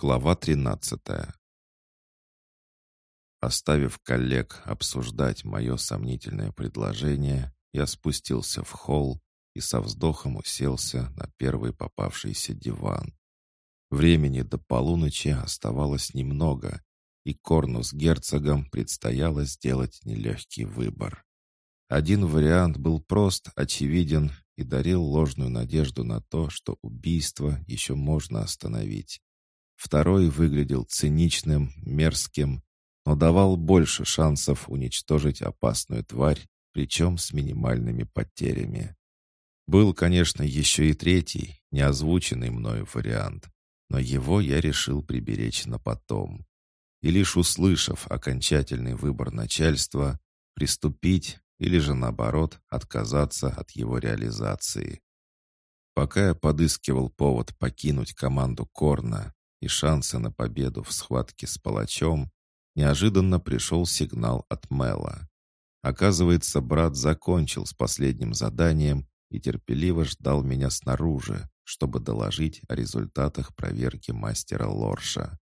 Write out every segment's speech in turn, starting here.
Глава 13 Оставив коллег обсуждать мое сомнительное предложение, я спустился в холл и со вздохом уселся на первый попавшийся диван. Времени до полуночи оставалось немного, и Корну с герцогом предстояло сделать нелегкий выбор. Один вариант был прост, очевиден и дарил ложную надежду на то, что убийство еще можно остановить. Второй выглядел циничным, мерзким, но давал больше шансов уничтожить опасную тварь, причем с минимальными потерями. Был, конечно, еще и третий, неозвученный мною вариант, но его я решил приберечь на потом. И лишь услышав окончательный выбор начальства, приступить или же наоборот отказаться от его реализации. Пока я подыскивал повод покинуть команду Корна и шансы на победу в схватке с палачом, неожиданно пришел сигнал от Мэла. Оказывается, брат закончил с последним заданием и терпеливо ждал меня снаружи, чтобы доложить о результатах проверки мастера Лорша.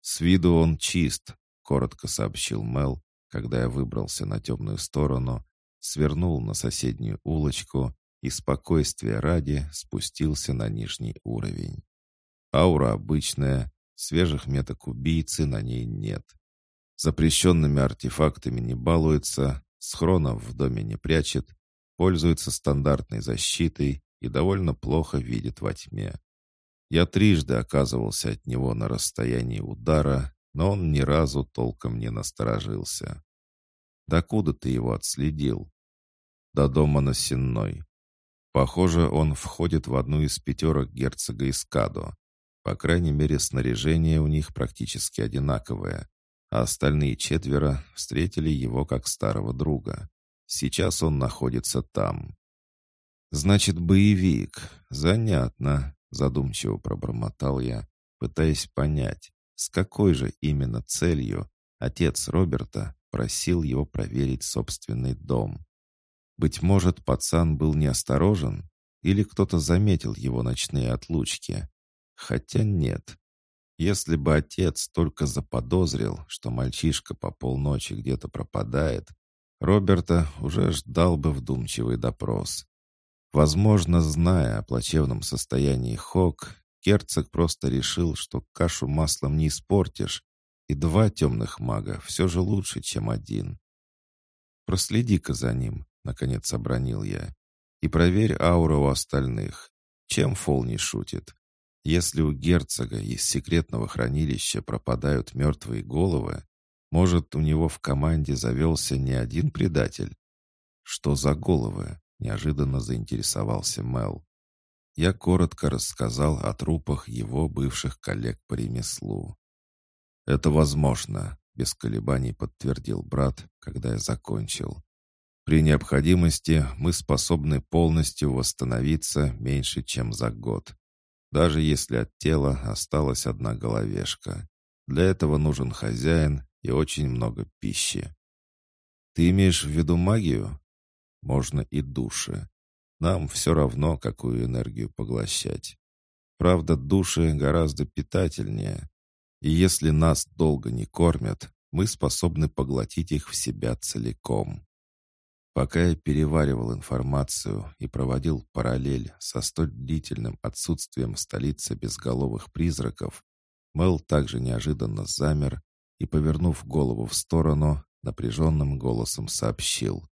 «С виду он чист», — коротко сообщил Мел, когда я выбрался на темную сторону, свернул на соседнюю улочку и спокойствия ради спустился на нижний уровень. Аура обычная, свежих меток убийцы на ней нет. Запрещенными артефактами не балуется, схронов в доме не прячет, пользуется стандартной защитой и довольно плохо видит во тьме. Я трижды оказывался от него на расстоянии удара, но он ни разу толком не насторожился. «Докуда ты его отследил?» «До дома на Сенной. Похоже, он входит в одну из пятерок герцога Искадо. По крайней мере, снаряжение у них практически одинаковое, а остальные четверо встретили его как старого друга. Сейчас он находится там. «Значит, боевик. Занятно», — задумчиво пробормотал я, пытаясь понять, с какой же именно целью отец Роберта просил его проверить собственный дом. Быть может, пацан был неосторожен, или кто-то заметил его ночные отлучки. Хотя нет. Если бы отец только заподозрил, что мальчишка по полночи где-то пропадает, Роберта уже ждал бы вдумчивый допрос. Возможно, зная о плачевном состоянии Хок, герцог просто решил, что кашу маслом не испортишь, и два темных мага все же лучше, чем один. «Проследи-ка за ним», — наконец обронил я, «и проверь ауру у остальных. Чем Фол не шутит? Если у герцога из секретного хранилища пропадают мертвые головы, может, у него в команде завелся не один предатель? Что за головы? Неожиданно заинтересовался Мел. Я коротко рассказал о трупах его бывших коллег по ремеслу. «Это возможно», — без колебаний подтвердил брат, когда я закончил. «При необходимости мы способны полностью восстановиться меньше, чем за год, даже если от тела осталась одна головешка. Для этого нужен хозяин и очень много пищи. Ты имеешь в виду магию? Можно и души. Нам все равно, какую энергию поглощать. Правда, души гораздо питательнее, и если нас долго не кормят, мы способны поглотить их в себя целиком. Пока я переваривал информацию и проводил параллель со столь длительным отсутствием столицы безголовых призраков, Мэл также неожиданно замер и, повернув голову в сторону, напряженным голосом сообщил.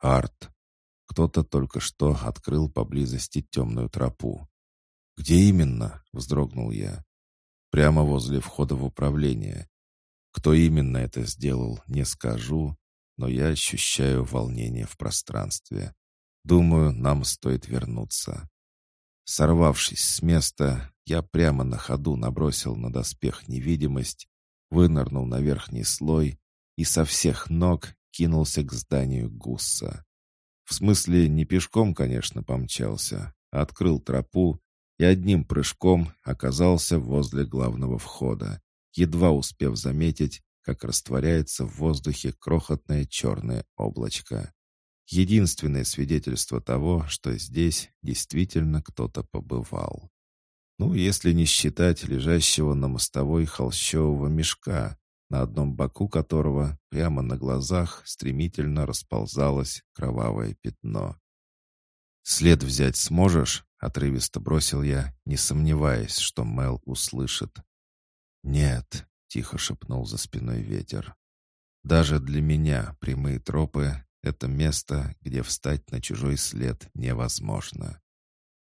«Арт! Кто-то только что открыл поблизости темную тропу». «Где именно?» — вздрогнул я прямо возле входа в управление. Кто именно это сделал, не скажу, но я ощущаю волнение в пространстве. Думаю, нам стоит вернуться. Сорвавшись с места, я прямо на ходу набросил на доспех невидимость, вынырнул на верхний слой и со всех ног кинулся к зданию Гусса. В смысле, не пешком, конечно, помчался, а открыл тропу и одним прыжком оказался возле главного входа, едва успев заметить, как растворяется в воздухе крохотное черное облачко. Единственное свидетельство того, что здесь действительно кто-то побывал. Ну, если не считать лежащего на мостовой холщового мешка, на одном боку которого прямо на глазах стремительно расползалось кровавое пятно. «След взять сможешь?» — отрывисто бросил я, не сомневаясь, что Мел услышит. «Нет», — тихо шепнул за спиной ветер. «Даже для меня прямые тропы — это место, где встать на чужой след невозможно.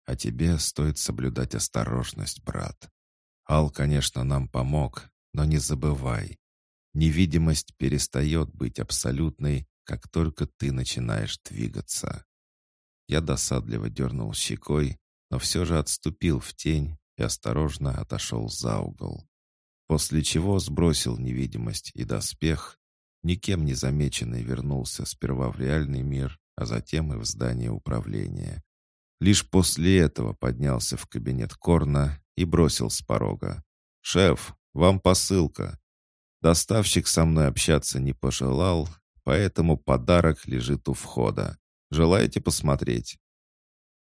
А тебе стоит соблюдать осторожность, брат. Ал, конечно, нам помог, но не забывай. Невидимость перестает быть абсолютной, как только ты начинаешь двигаться. Я досадливо дернул щекой, но все же отступил в тень и осторожно отошел за угол. После чего сбросил невидимость и доспех, никем не замеченный вернулся сперва в реальный мир, а затем и в здание управления. Лишь после этого поднялся в кабинет Корна и бросил с порога. «Шеф, вам посылка. Доставщик со мной общаться не пожелал, поэтому подарок лежит у входа. Желаете посмотреть?»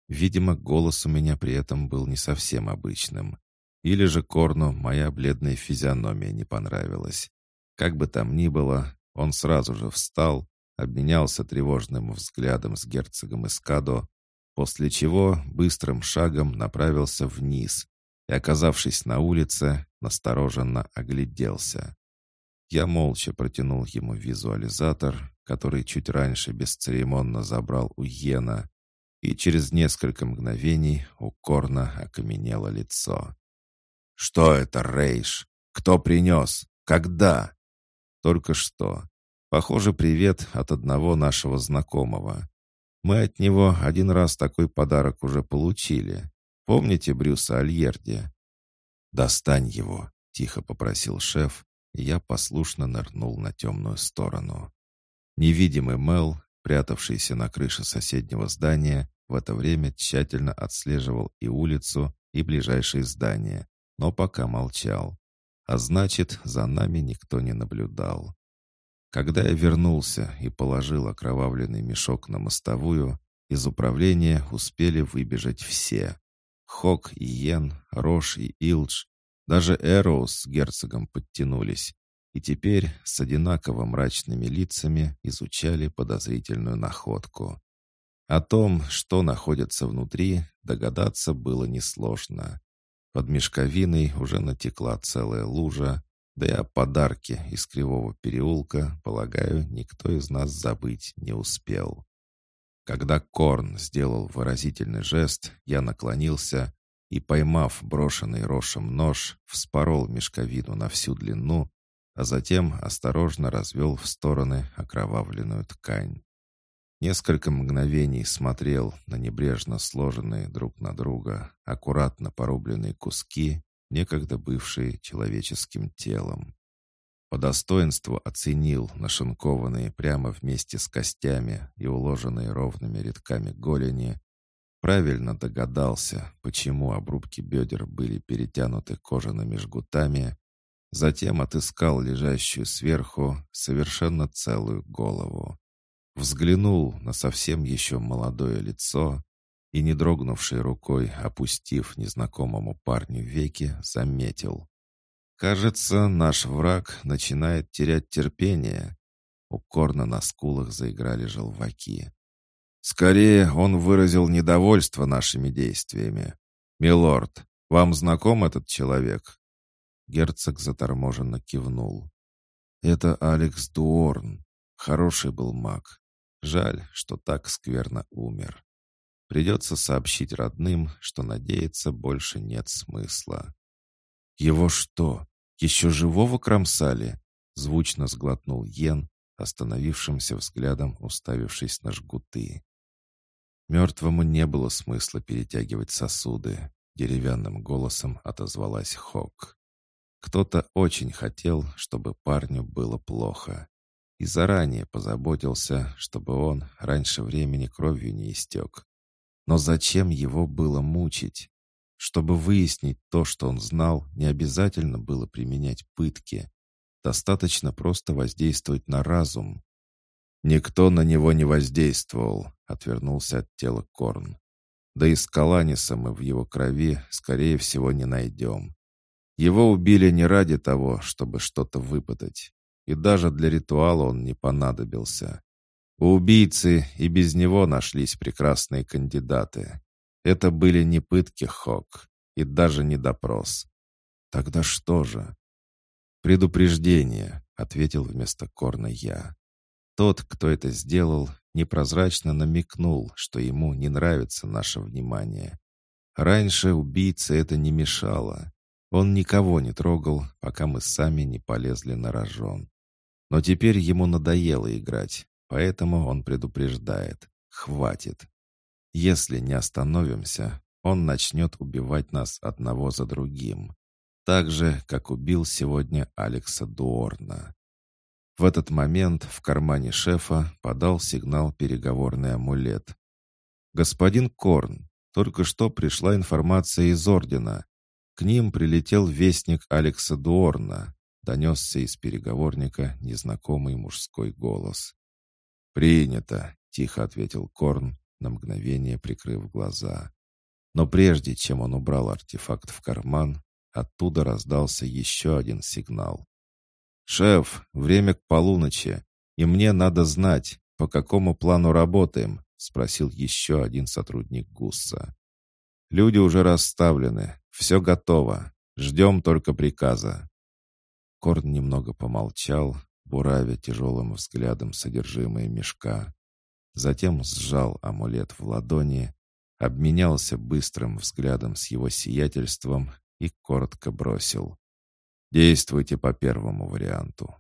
Видимо, голос у меня при этом был не совсем обычным. Или же Корну моя бледная физиономия не понравилась. Как бы там ни было, он сразу же встал, обменялся тревожным взглядом с герцогом Эскадо, после чего быстрым шагом направился вниз и, оказавшись на улице, настороженно огляделся. Я молча протянул ему визуализатор, который чуть раньше бесцеремонно забрал у Йена, и через несколько мгновений у Корна окаменело лицо. «Что это, Рейш? Кто принес? Когда?» «Только что. Похоже, привет от одного нашего знакомого. Мы от него один раз такой подарок уже получили. Помните Брюса Альерди?» «Достань его», — тихо попросил шеф, и я послушно нырнул на темную сторону. Невидимый Мел, прятавшийся на крыше соседнего здания, в это время тщательно отслеживал и улицу, и ближайшие здания, но пока молчал. А значит, за нами никто не наблюдал. Когда я вернулся и положил окровавленный мешок на мостовую, из управления успели выбежать все. Хок и Йен, Рош и Илдж, даже Эроус с герцогом подтянулись и теперь с одинаково мрачными лицами изучали подозрительную находку. О том, что находится внутри, догадаться было несложно. Под мешковиной уже натекла целая лужа, да и о подарке из Кривого переулка, полагаю, никто из нас забыть не успел. Когда Корн сделал выразительный жест, я наклонился и, поймав брошенный Рошем нож, вспорол мешковину на всю длину, а затем осторожно развел в стороны окровавленную ткань. Несколько мгновений смотрел на небрежно сложенные друг на друга аккуратно порубленные куски, некогда бывшие человеческим телом. По достоинству оценил нашинкованные прямо вместе с костями и уложенные ровными рядками голени, Правильно догадался, почему обрубки бедер были перетянуты кожаными жгутами, затем отыскал лежащую сверху совершенно целую голову. Взглянул на совсем еще молодое лицо и, не дрогнувшей рукой, опустив незнакомому парню веки, заметил. «Кажется, наш враг начинает терять терпение». Укорно на скулах заиграли желваки. Скорее, он выразил недовольство нашими действиями. «Милорд, вам знаком этот человек?» Герцог заторможенно кивнул. «Это Алекс Дуорн. Хороший был маг. Жаль, что так скверно умер. Придется сообщить родным, что надеяться больше нет смысла». «Его что, еще живого кромсали?» Звучно сглотнул Йен, остановившимся взглядом уставившись на жгуты. Мертвому не было смысла перетягивать сосуды. Деревянным голосом отозвалась Хок. Кто-то очень хотел, чтобы парню было плохо. И заранее позаботился, чтобы он раньше времени кровью не истек. Но зачем его было мучить? Чтобы выяснить то, что он знал, не обязательно было применять пытки. Достаточно просто воздействовать на разум. «Никто на него не воздействовал», — отвернулся от тела Корн. Да и Скаланиса мы в его крови, скорее всего, не найдем. Его убили не ради того, чтобы что-то выпытать. И даже для ритуала он не понадобился. У убийцы и без него нашлись прекрасные кандидаты. Это были не пытки Хок и даже не допрос. Тогда что же? «Предупреждение», — ответил вместо Корна я. Тот, кто это сделал, непрозрачно намекнул, что ему не нравится наше внимание. Раньше убийце это не мешало. Он никого не трогал, пока мы сами не полезли на рожон. Но теперь ему надоело играть, поэтому он предупреждает. Хватит. Если не остановимся, он начнет убивать нас одного за другим. Так же, как убил сегодня Алекса Дуорна. В этот момент в кармане шефа подал сигнал переговорный амулет. «Господин Корн, только что пришла информация из Ордена. К ним прилетел вестник Алекса Дуорна», донесся из переговорника незнакомый мужской голос. «Принято», — тихо ответил Корн, на мгновение прикрыв глаза. Но прежде чем он убрал артефакт в карман, оттуда раздался еще один сигнал. «Шеф, время к полуночи, и мне надо знать, по какому плану работаем», спросил еще один сотрудник ГУСа. «Люди уже расставлены, все готово, ждем только приказа». Корн немного помолчал, буравя тяжелым взглядом содержимое мешка. Затем сжал амулет в ладони, обменялся быстрым взглядом с его сиятельством и коротко бросил. Действуйте по первому варианту.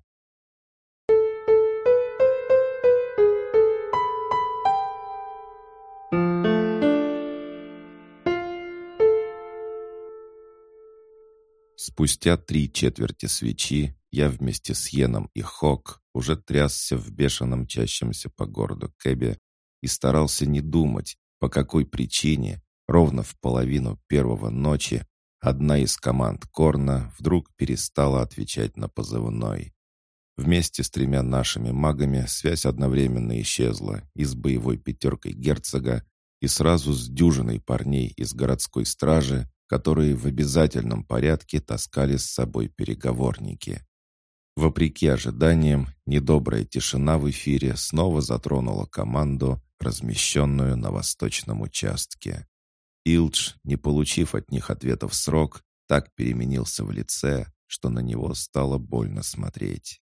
Спустя три четверти свечи я вместе с Йеном и Хок уже трясся в бешеном чащемся по городу Кэбе и старался не думать, по какой причине ровно в половину первого ночи Одна из команд Корна вдруг перестала отвечать на позывной. Вместе с тремя нашими магами связь одновременно исчезла и с боевой пятеркой герцога, и сразу с дюжиной парней из городской стражи, которые в обязательном порядке таскали с собой переговорники. Вопреки ожиданиям, недобрая тишина в эфире снова затронула команду, размещенную на восточном участке. Илдж, не получив от них ответов в срок, так переменился в лице, что на него стало больно смотреть.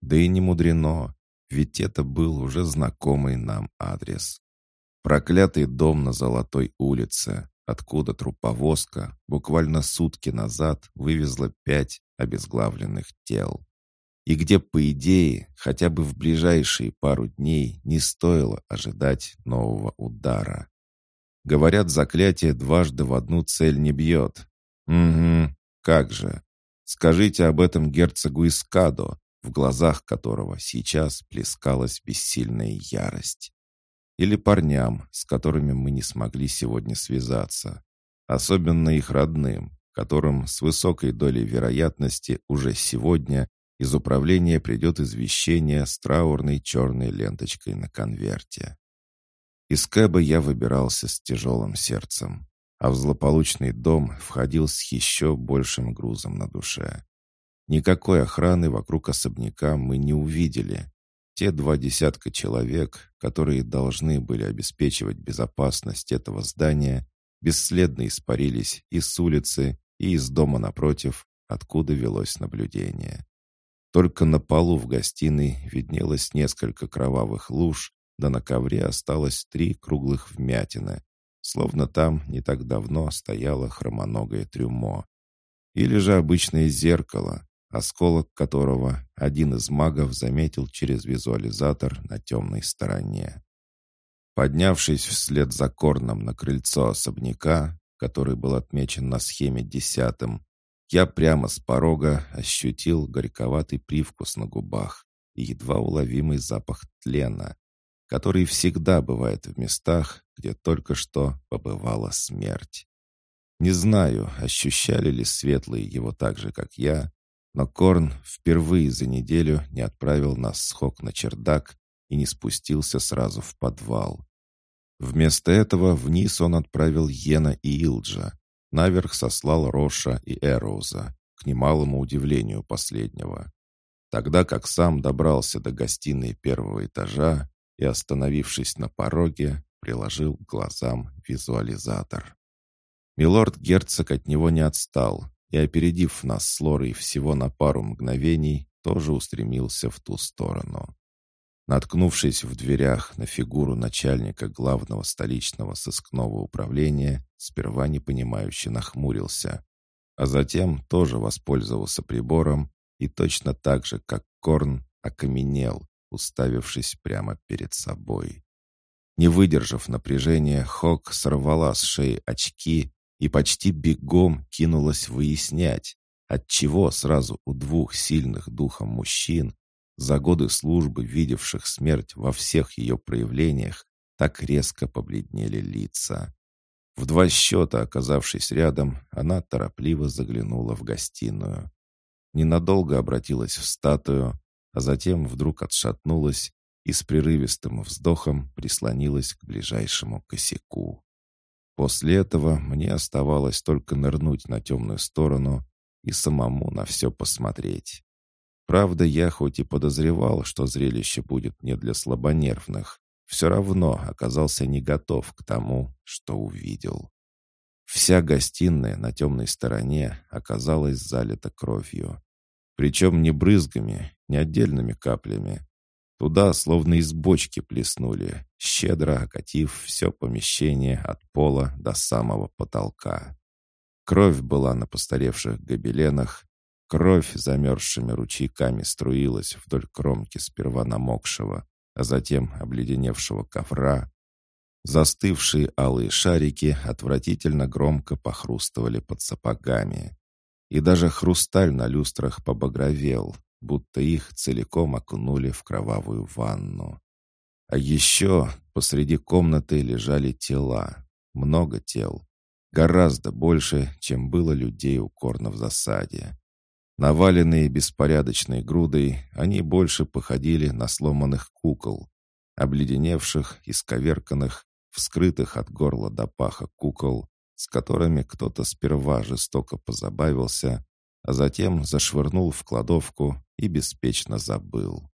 Да и не мудрено, ведь это был уже знакомый нам адрес. Проклятый дом на Золотой улице, откуда труповозка буквально сутки назад вывезла пять обезглавленных тел. И где, по идее, хотя бы в ближайшие пару дней не стоило ожидать нового удара. Говорят, заклятие дважды в одну цель не бьет. Угу, как же. Скажите об этом герцогу Искадо, в глазах которого сейчас плескалась бессильная ярость. Или парням, с которыми мы не смогли сегодня связаться. Особенно их родным, которым с высокой долей вероятности уже сегодня из управления придет извещение с траурной черной ленточкой на конверте. Из Кэба я выбирался с тяжелым сердцем, а в злополучный дом входил с еще большим грузом на душе. Никакой охраны вокруг особняка мы не увидели. Те два десятка человек, которые должны были обеспечивать безопасность этого здания, бесследно испарились и с улицы, и из дома напротив, откуда велось наблюдение. Только на полу в гостиной виднелось несколько кровавых луж, да на ковре осталось три круглых вмятины, словно там не так давно стояло хромоногое трюмо. Или же обычное зеркало, осколок которого один из магов заметил через визуализатор на темной стороне. Поднявшись вслед за Корном на крыльцо особняка, который был отмечен на схеме десятым, я прямо с порога ощутил горьковатый привкус на губах и едва уловимый запах тлена, который всегда бывает в местах, где только что побывала смерть. Не знаю, ощущали ли светлые его так же, как я, но Корн впервые за неделю не отправил нас с Хок на чердак и не спустился сразу в подвал. Вместо этого вниз он отправил Йена и Илджа, наверх сослал Роша и Эроуза, к немалому удивлению последнего. Тогда как сам добрался до гостиной первого этажа и, остановившись на пороге, приложил к глазам визуализатор. Милорд-герцог от него не отстал и, опередив нас с Лорой всего на пару мгновений, тоже устремился в ту сторону. Наткнувшись в дверях на фигуру начальника главного столичного сыскного управления, сперва непонимающе нахмурился, а затем тоже воспользовался прибором и точно так же, как Корн, окаменел, уставившись прямо перед собой. Не выдержав напряжения, Хок сорвала с шеи очки и почти бегом кинулась выяснять, отчего сразу у двух сильных духом мужчин, за годы службы видевших смерть во всех ее проявлениях, так резко побледнели лица. В два счета, оказавшись рядом, она торопливо заглянула в гостиную. Ненадолго обратилась в статую, а затем вдруг отшатнулась и с прерывистым вздохом прислонилась к ближайшему косяку. После этого мне оставалось только нырнуть на темную сторону и самому на все посмотреть. Правда, я хоть и подозревал, что зрелище будет не для слабонервных, все равно оказался не готов к тому, что увидел. Вся гостиная на темной стороне оказалась залита кровью. Причем не брызгами, не отдельными каплями. Туда словно из бочки плеснули, щедро окатив все помещение от пола до самого потолка. Кровь была на постаревших гобеленах, кровь замерзшими ручейками струилась вдоль кромки сперва намокшего, а затем обледеневшего ковра. Застывшие алые шарики отвратительно громко похрустывали под сапогами. И даже хрусталь на люстрах побагровел, будто их целиком окунули в кровавую ванну. А еще посреди комнаты лежали тела. Много тел. Гораздо больше, чем было людей у Корна в засаде. Наваленные беспорядочной грудой, они больше походили на сломанных кукол, обледеневших, исковерканных, вскрытых от горла до паха кукол, с которыми кто-то сперва жестоко позабавился, а затем зашвырнул в кладовку и беспечно забыл.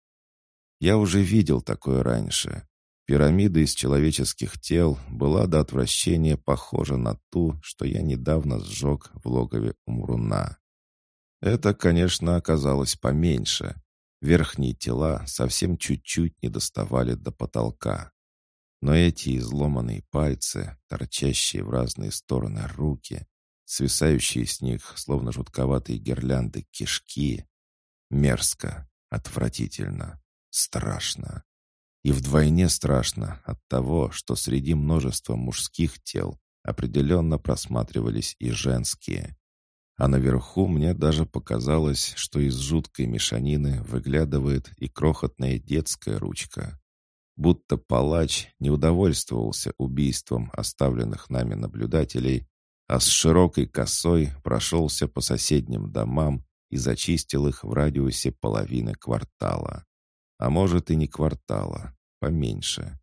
Я уже видел такое раньше. Пирамида из человеческих тел была до отвращения похожа на ту, что я недавно сжег в логове Умруна. Это, конечно, оказалось поменьше. Верхние тела совсем чуть-чуть не доставали до потолка. Но эти изломанные пальцы, торчащие в разные стороны руки, свисающие с них, словно жутковатые гирлянды, кишки, мерзко, отвратительно, страшно. И вдвойне страшно от того, что среди множества мужских тел определенно просматривались и женские. А наверху мне даже показалось, что из жуткой мешанины выглядывает и крохотная детская ручка будто палач не удовольствовался убийством оставленных нами наблюдателей, а с широкой косой прошелся по соседним домам и зачистил их в радиусе половины квартала. А может и не квартала, поменьше.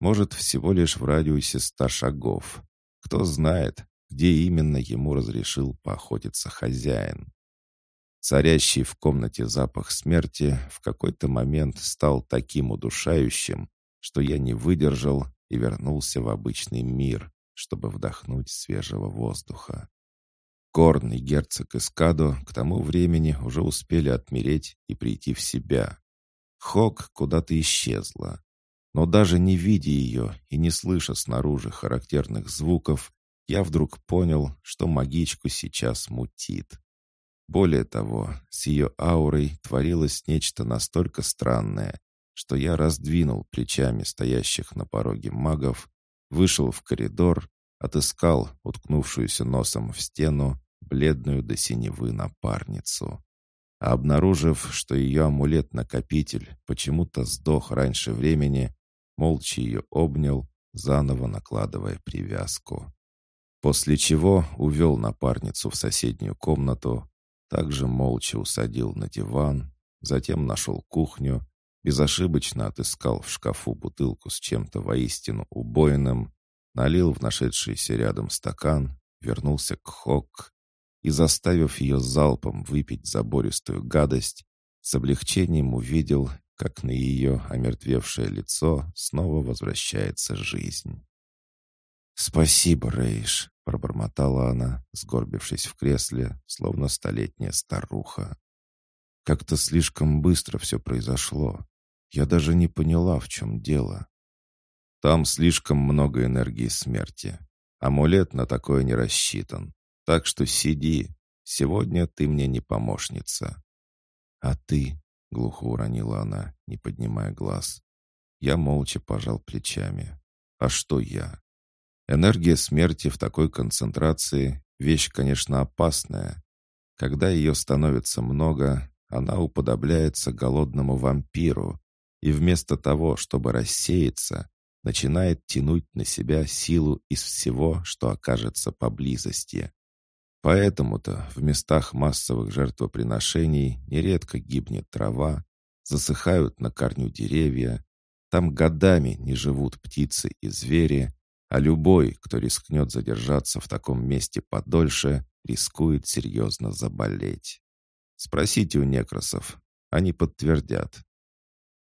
Может, всего лишь в радиусе ста шагов. Кто знает, где именно ему разрешил поохотиться хозяин. Царящий в комнате запах смерти в какой-то момент стал таким удушающим, что я не выдержал и вернулся в обычный мир, чтобы вдохнуть свежего воздуха. Корн и герцог Эскадо к тому времени уже успели отмереть и прийти в себя. Хок куда-то исчезла. Но даже не видя ее и не слыша снаружи характерных звуков, я вдруг понял, что магичку сейчас мутит. Более того, с ее аурой творилось нечто настолько странное, что я раздвинул плечами стоящих на пороге магов, вышел в коридор, отыскал уткнувшуюся носом в стену бледную до синевы напарницу. А обнаружив, что ее амулет-накопитель почему-то сдох раньше времени, молча ее обнял, заново накладывая привязку. После чего увел напарницу в соседнюю комнату, также молча усадил на диван, затем нашел кухню, безошибочно отыскал в шкафу бутылку с чем-то воистину убойным, налил в нашедшийся рядом стакан, вернулся к Хок и, заставив ее залпом выпить забористую гадость, с облегчением увидел, как на ее омертвевшее лицо снова возвращается жизнь. «Спасибо, Рейш», — пробормотала она, сгорбившись в кресле, словно столетняя старуха. «Как-то слишком быстро все произошло. Я даже не поняла, в чем дело. Там слишком много энергии смерти. Амулет на такое не рассчитан. Так что сиди. Сегодня ты мне не помощница». «А ты?» — глухо уронила она, не поднимая глаз. Я молча пожал плечами. «А что я?» Энергия смерти в такой концентрации — вещь, конечно, опасная. Когда ее становится много, она уподобляется голодному вампиру, и вместо того, чтобы рассеяться, начинает тянуть на себя силу из всего, что окажется поблизости. Поэтому-то в местах массовых жертвоприношений нередко гибнет трава, засыхают на корню деревья, там годами не живут птицы и звери, а любой, кто рискнет задержаться в таком месте подольше, рискует серьезно заболеть. Спросите у некросов, они подтвердят.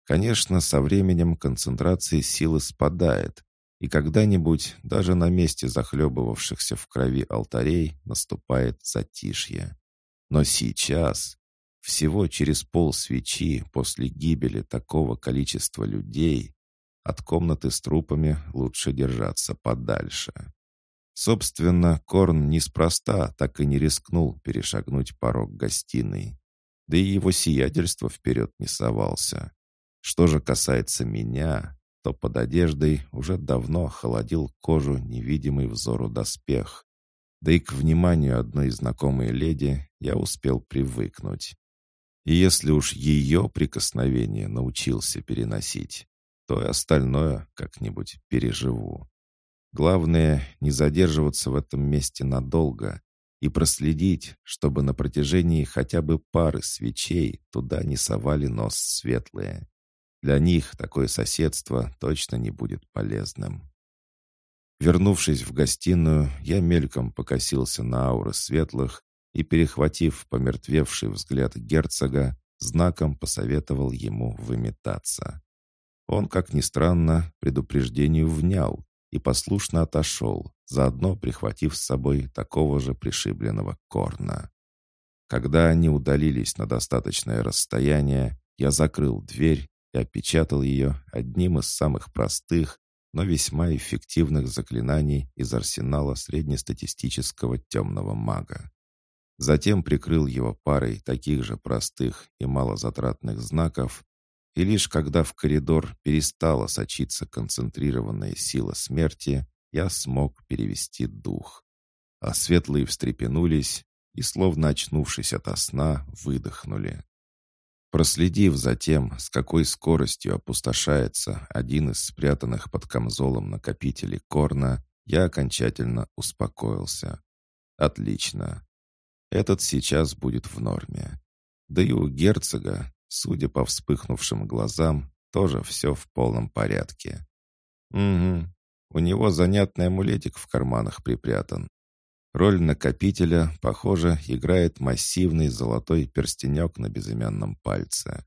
Конечно, со временем концентрация силы спадает, и когда-нибудь даже на месте захлебывавшихся в крови алтарей наступает затишье. Но сейчас, всего через пол свечи после гибели такого количества людей, от комнаты с трупами лучше держаться подальше. Собственно, Корн неспроста так и не рискнул перешагнуть порог гостиной. Да и его сиятельство вперед не совался. Что же касается меня, то под одеждой уже давно холодил кожу невидимый взору доспех. Да и к вниманию одной знакомой леди я успел привыкнуть. И если уж ее прикосновение научился переносить, то и остальное как-нибудь переживу. Главное, не задерживаться в этом месте надолго и проследить, чтобы на протяжении хотя бы пары свечей туда не совали нос светлые. Для них такое соседство точно не будет полезным. Вернувшись в гостиную, я мельком покосился на ауры светлых и, перехватив помертвевший взгляд герцога, знаком посоветовал ему выметаться. Он, как ни странно, предупреждению внял и послушно отошел, заодно прихватив с собой такого же пришибленного корна. Когда они удалились на достаточное расстояние, я закрыл дверь и опечатал ее одним из самых простых, но весьма эффективных заклинаний из арсенала среднестатистического темного мага. Затем прикрыл его парой таких же простых и малозатратных знаков, и лишь когда в коридор перестала сочиться концентрированная сила смерти, я смог перевести дух. А светлые встрепенулись и, словно очнувшись ото сна, выдохнули. Проследив за тем, с какой скоростью опустошается один из спрятанных под камзолом накопителей корна, я окончательно успокоился. Отлично. Этот сейчас будет в норме. Да и у герцога, Судя по вспыхнувшим глазам, тоже все в полном порядке. Угу. У него занятный амулетик в карманах припрятан. Роль накопителя, похоже, играет массивный золотой перстенек на безымянном пальце.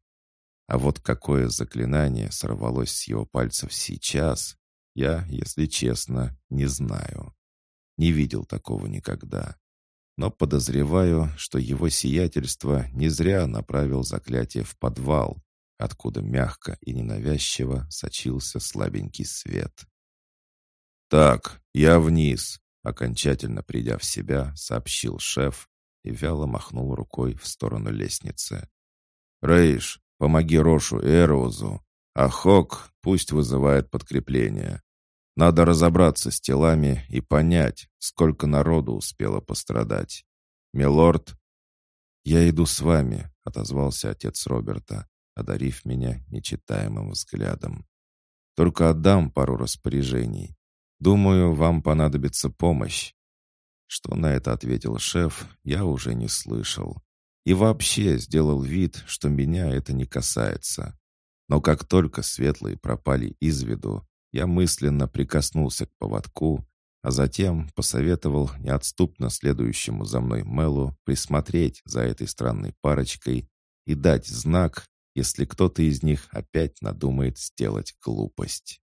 А вот какое заклинание сорвалось с его пальцев сейчас, я, если честно, не знаю. Не видел такого никогда но подозреваю, что его сиятельство не зря направил заклятие в подвал, откуда мягко и ненавязчиво сочился слабенький свет. «Так, я вниз», — окончательно придя в себя, сообщил шеф и вяло махнул рукой в сторону лестницы. «Рейш, помоги Рошу и Эроузу, а Хок пусть вызывает подкрепление. Надо разобраться с телами и понять, сколько народу успело пострадать. Милорд...» «Я иду с вами», — отозвался отец Роберта, одарив меня нечитаемым взглядом. «Только отдам пару распоряжений. Думаю, вам понадобится помощь». Что на это ответил шеф, я уже не слышал. И вообще сделал вид, что меня это не касается. Но как только светлые пропали из виду, я мысленно прикоснулся к поводку, а затем посоветовал неотступно следующему за мной Мелу присмотреть за этой странной парочкой и дать знак, если кто-то из них опять надумает сделать глупость.